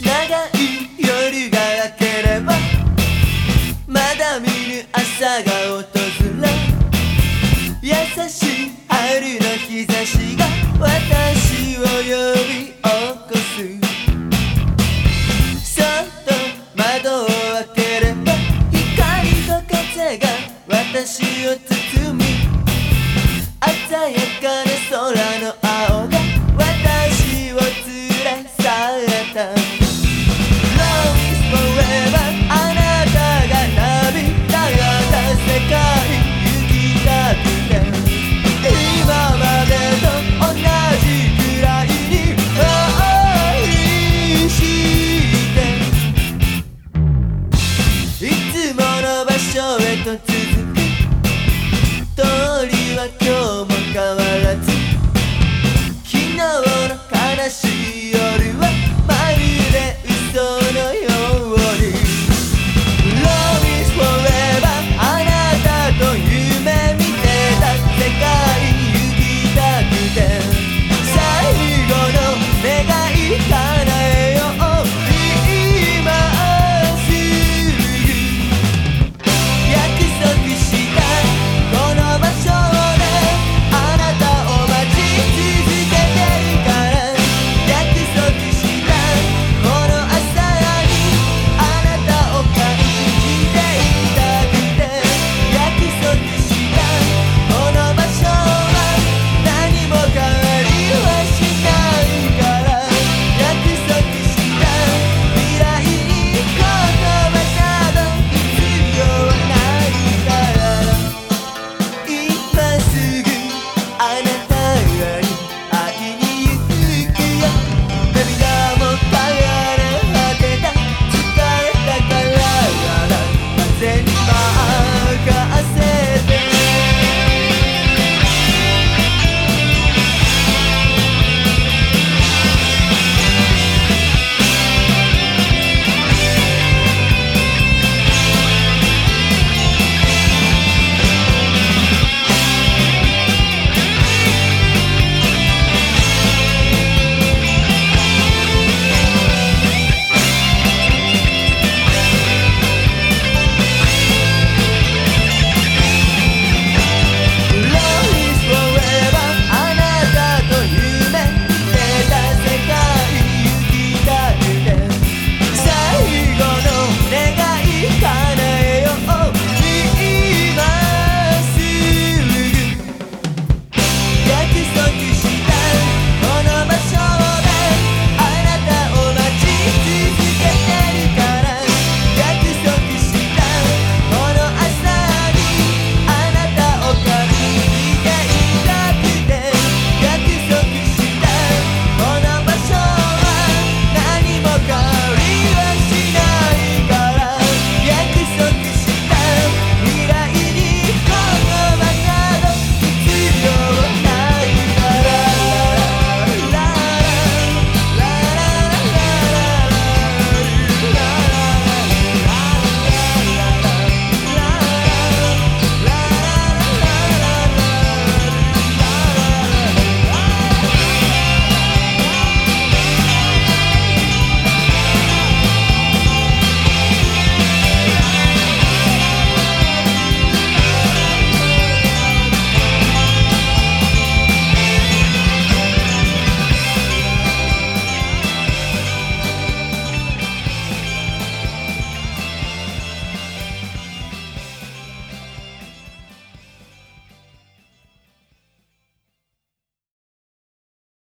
長い夜が明ければまだ見ぬ朝が訪れ優しい春の日差しが私を呼び起こす。そっと窓を開ければ光と風が私を包み鮮やかな空の青が私を連れ去った。let go.